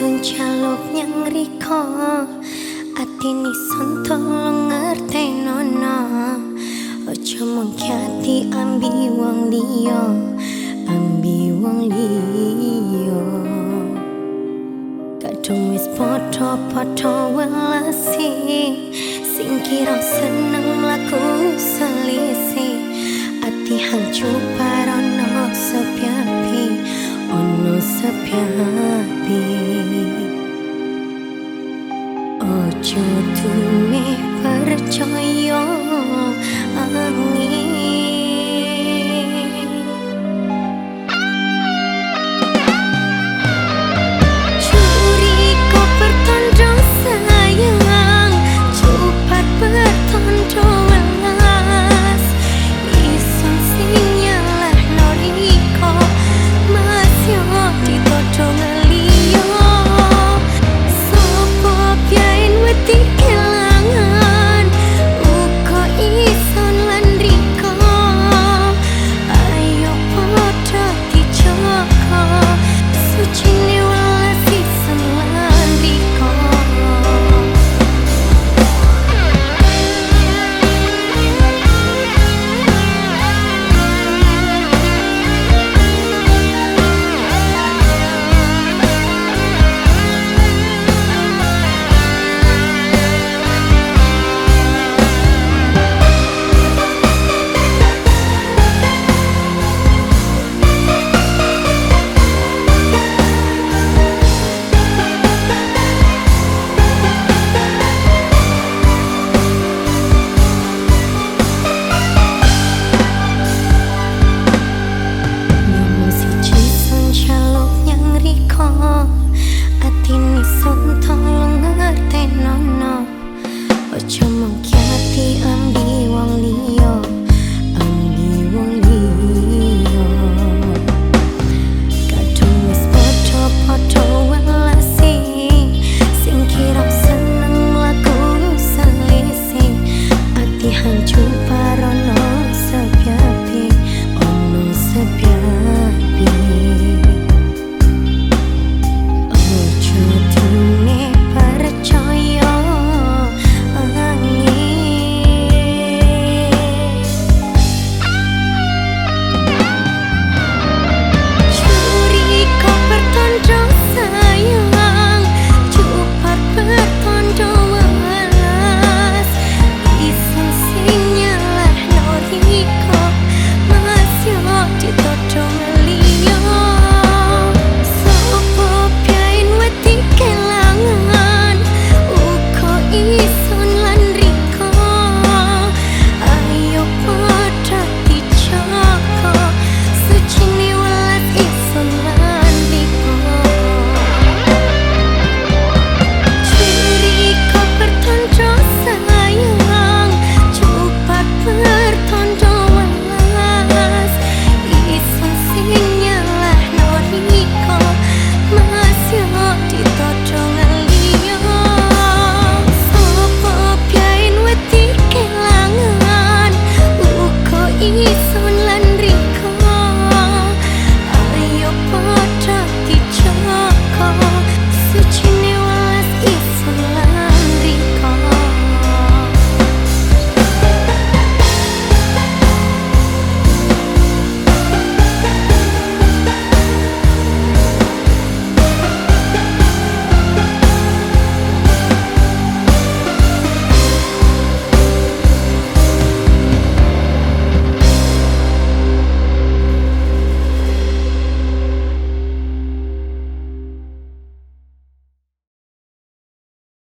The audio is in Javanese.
sun jaluk nyang riko atini santol ngerteno no ojo mung kati ambi wong liya ambi wong liya. Kadung wis poto-poto welasi sing kira seneng 어쩌둠이 가르쳐요? 아니. Tolong ngerti no no Ojo mengkiati